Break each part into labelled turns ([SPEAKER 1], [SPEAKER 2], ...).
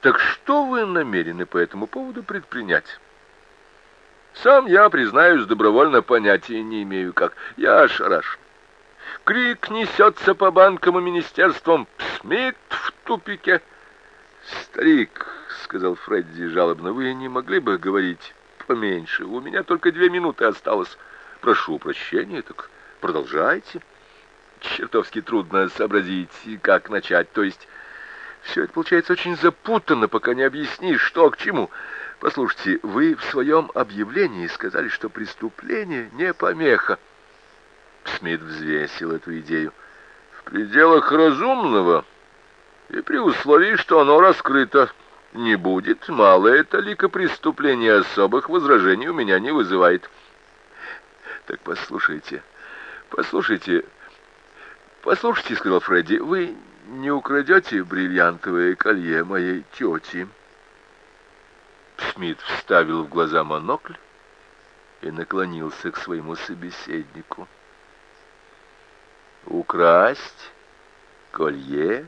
[SPEAKER 1] Так что вы намерены по этому поводу предпринять? Сам я, признаюсь, добровольно понятия не имею как. Я ошарашен. Крик несется по банкам и министерствам. Смит в тупике. Старик, — сказал Фредди жалобно, — вы не могли бы говорить поменьше? У меня только две минуты осталось. Прошу прощения, так продолжайте. Чертовски трудно сообразить, как начать. То есть все это получается очень запутанно, пока не объяснишь, что к чему. Послушайте, вы в своем объявлении сказали, что преступление не помеха. Смит взвесил эту идею. В пределах разумного и при условии, что оно раскрыто не будет, малое талика преступления особых возражений у меня не вызывает. Так послушайте, послушайте, послушайте, сказал Фредди, вы не украдете бриллиантовое колье моей тети? Смит вставил в глаза монокль и наклонился к своему собеседнику. «Украсть колье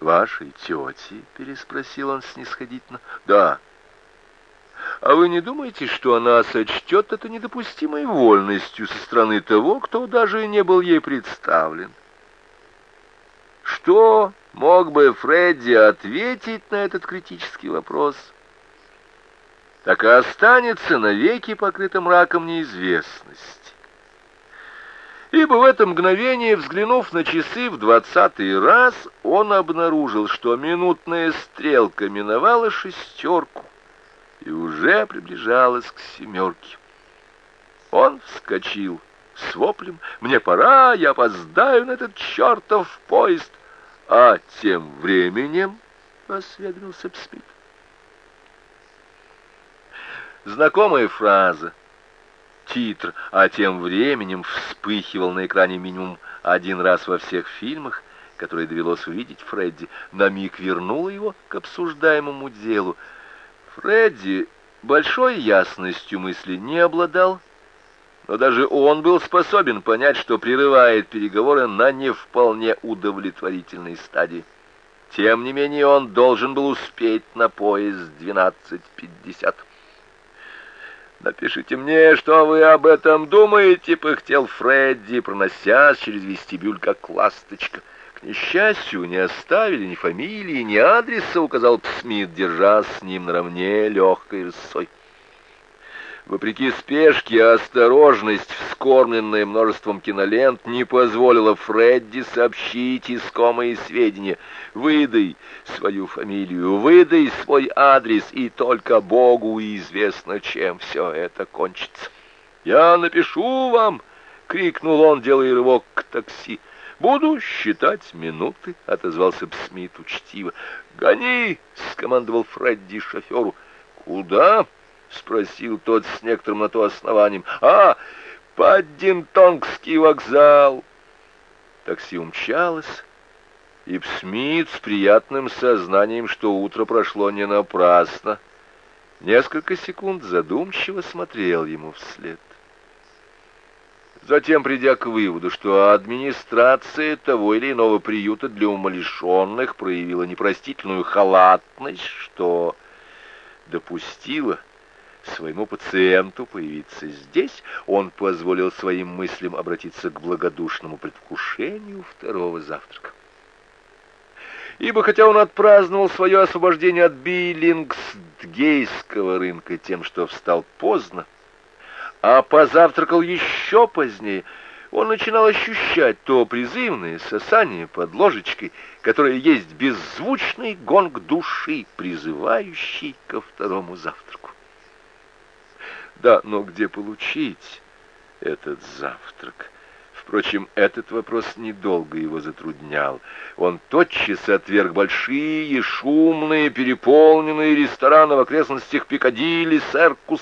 [SPEAKER 1] вашей тети?» — переспросил он снисходительно. «Да». «А вы не думаете, что она сочтет это недопустимой вольностью со стороны того, кто даже не был ей представлен?» Что мог бы Фредди ответить на этот критический вопрос? Так и останется навеки покрытым раком неизвестности. Ибо в это мгновение, взглянув на часы в двадцатый раз, он обнаружил, что минутная стрелка миновала шестерку и уже приближалась к семерке. Он вскочил с воплем «Мне пора, я опоздаю на этот чертов поезд!» А тем временем, — осведомился Псмит, знакомая фраза, титр, а тем временем вспыхивал на экране минимум один раз во всех фильмах, которые довелось увидеть Фредди, на миг вернула его к обсуждаемому делу. Фредди большой ясностью мысли не обладал, но даже он был способен понять, что прерывает переговоры на не вполне удовлетворительной стадии. Тем не менее, он должен был успеть на поезд 12.50. «Напишите мне, что вы об этом думаете», — пыхтел Фредди, проносясь через вестибюль, как ласточка. К несчастью, не оставили ни фамилии, ни адреса, — указал Смит, держа с ним наравне легкой рысой. Вопреки спешке, осторожность, вскормленная множеством кинолент, не позволила Фредди сообщить искомые сведения. «Выдай свою фамилию, выдай свой адрес, и только Богу известно, чем все это кончится». «Я напишу вам!» — крикнул он, делая рывок к такси. «Буду считать минуты», — отозвался Смит учтиво. «Гони!» — скомандовал Фредди шоферу. «Куда?» — спросил тот с некоторым на то основанием. «А, Паддинтонгский вокзал!» Такси умчалось, и Псмит с приятным сознанием, что утро прошло не напрасно, несколько секунд задумчиво смотрел ему вслед. Затем, придя к выводу, что администрация того или иного приюта для умалишенных проявила непростительную халатность, что допустила своему пациенту появиться здесь, он позволил своим мыслям обратиться к благодушному предвкушению второго завтрака. Ибо хотя он отпраздновал свое освобождение от биллингсгейского рынка тем, что встал поздно, а позавтракал еще позднее, он начинал ощущать то призывное сосание под ложечкой, которое есть беззвучный гонг души, призывающий ко второму завтраку. Да, но где получить этот завтрак? Впрочем, этот вопрос недолго его затруднял. Он тотчас отверг большие, шумные, переполненные рестораны в окрестностях Пикадилли, Серкус.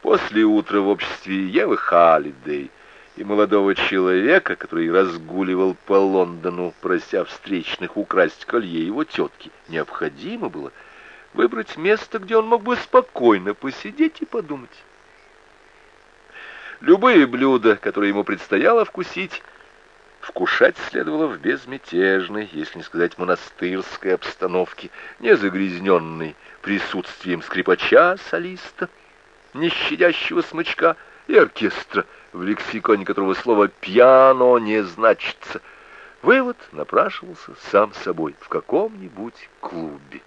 [SPEAKER 1] После утра в обществе Евы Халлидей и молодого человека, который разгуливал по Лондону, прося встречных украсть колье его тетки, необходимо было выбрать место, где он мог бы спокойно посидеть и подумать. Любые блюда, которые ему предстояло вкусить, Вкушать следовало в безмятежной, если не сказать монастырской обстановке, не загрязненной присутствием скрипача-солиста, не щадящего смычка и оркестра, в лексиконе которого слово «пьяно» не значится. Вывод напрашивался сам собой в каком-нибудь клубе.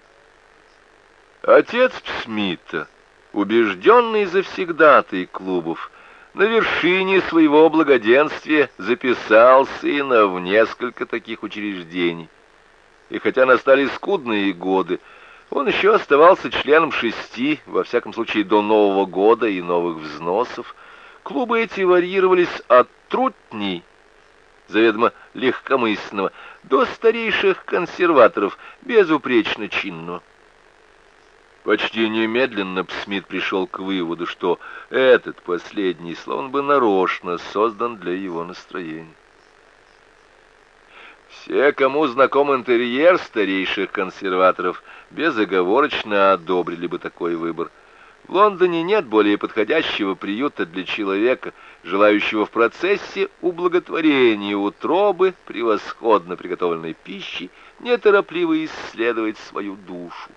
[SPEAKER 1] Отец Смита, убежденный завсегдатый клубов, на вершине своего благоденствия записал сына в несколько таких учреждений. И хотя настали скудные годы, он еще оставался членом шести, во всяком случае до Нового года и новых взносов. Клубы эти варьировались от трутней, заведомо легкомысленного, до старейших консерваторов, безупречно чинного. Почти немедленно Смит пришел к выводу, что этот последний словно бы нарочно создан для его настроения. Все, кому знаком интерьер старейших консерваторов, безоговорочно одобрили бы такой выбор. В Лондоне нет более подходящего приюта для человека, желающего в процессе ублаготворения утробы превосходно приготовленной пищи неторопливо исследовать свою душу.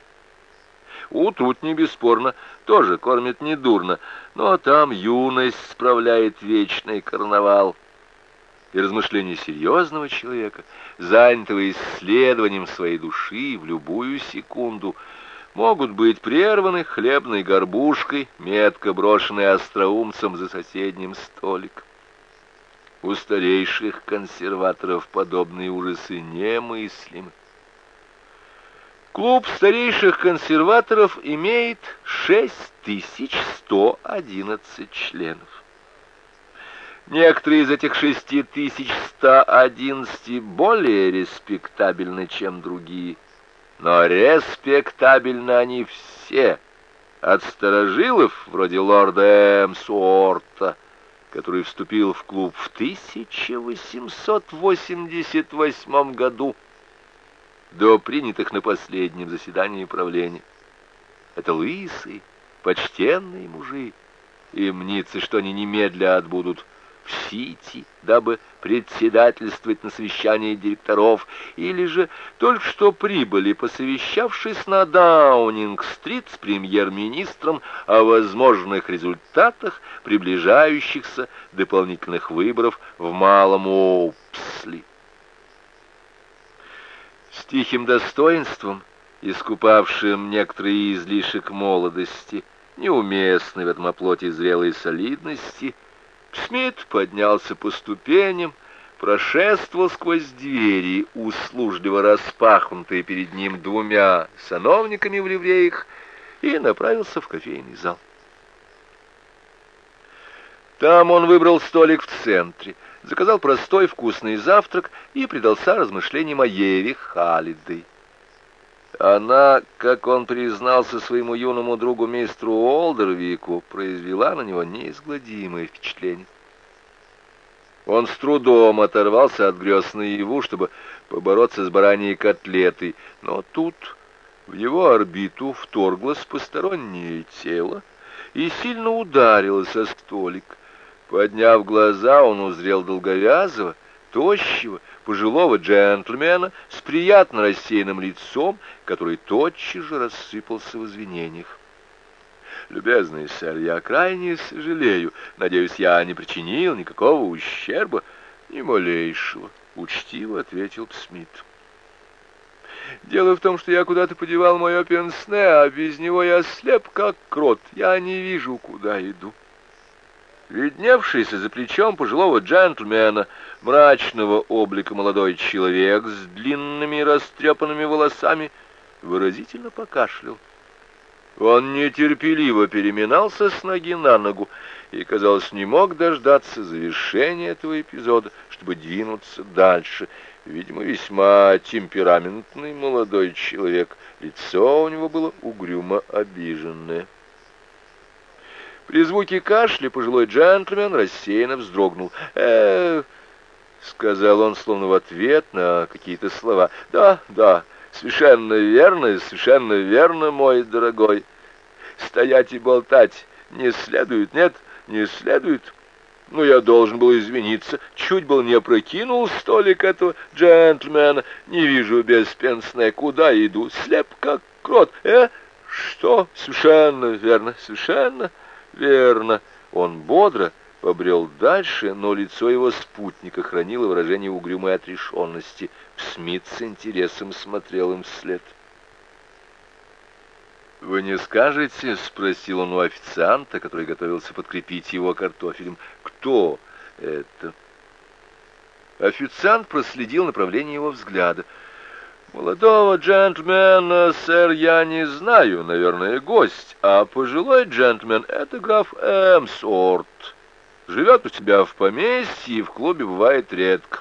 [SPEAKER 1] У не бесспорно, тоже кормят недурно, но там юность справляет вечный карнавал. И размышления серьезного человека, занятого исследованием своей души в любую секунду, могут быть прерваны хлебной горбушкой, метко брошенной остроумцем за соседним столиком. У старейших консерваторов подобные ужасы немыслимы. Клуб старейших консерваторов имеет 6111 членов. Некоторые из этих 6111 более респектабельны, чем другие, но респектабельны они все, от старожилов, вроде лорда Эмсуорта, который вступил в клуб в 1888 году, до принятых на последнем заседании правления. Это лысые, почтенные мужи, и мнится, что они немедля отбудут в Сити, дабы председательствовать на совещании директоров, или же только что прибыли, посовещавшись на Даунинг-стрит с премьер-министром о возможных результатах приближающихся дополнительных выборов в Малом Оупсли тихим достоинством, искупавшим некоторые излишек молодости, неуместной в этом оплоте зрелой солидности, Смит поднялся по ступеням, прошествовал сквозь двери, услужливо распахнутые перед ним двумя сановниками в ливреях, и направился в кофейный зал. Там он выбрал столик в центре — заказал простой вкусный завтрак и предался размышлениям о Еве Халидой. Она, как он признался своему юному другу мистеру Олдервику, произвела на него неизгладимое впечатление. Он с трудом оторвался от грез наяву, чтобы побороться с бараньей котлетой, но тут в его орбиту вторглось постороннее тело и сильно ударилось о столик. Подняв глаза, он узрел долговязого, тощего, пожилого джентльмена с приятно рассеянным лицом, который тотчас же рассыпался в извинениях. «Любезный сэр, я крайне сожалею. Надеюсь, я не причинил никакого ущерба, ни малейшего», — учтиво ответил Смит. «Дело в том, что я куда-то подевал мое пенсне, а без него я слеп, как крот. Я не вижу, куда иду». Видневшийся за плечом пожилого джентльмена, мрачного облика молодой человек с длинными растрепанными волосами, выразительно покашлял. Он нетерпеливо переминался с ноги на ногу и, казалось, не мог дождаться завершения этого эпизода, чтобы двинуться дальше. Видимо, весьма темпераментный молодой человек. Лицо у него было угрюмо обиженное. При звуке кашля пожилой джентльмен рассеянно вздрогнул. э сказал он, словно в ответ на какие-то слова. «Да, да, совершенно верно, совершенно верно, мой дорогой. Стоять и болтать не следует, нет, не следует. Ну, я должен был извиниться. Чуть был не опрокинул столик этого джентльмена. Не вижу без пенсне, куда иду. Слеп как крот. Э? Что? Совершенно верно, совершенно верно. Он бодро побрел дальше, но лицо его спутника хранило выражение угрюмой отрешенности. Смит с интересом смотрел им вслед. «Вы не скажете?» — спросил он у официанта, который готовился подкрепить его картофелем. «Кто это?» Официант проследил направление его взгляда. «Молодого джентльмена, сэр, я не знаю, наверное, гость, а пожилой джентльмен — это граф Эмсорт. Живет у себя в поместье и в клубе бывает редко.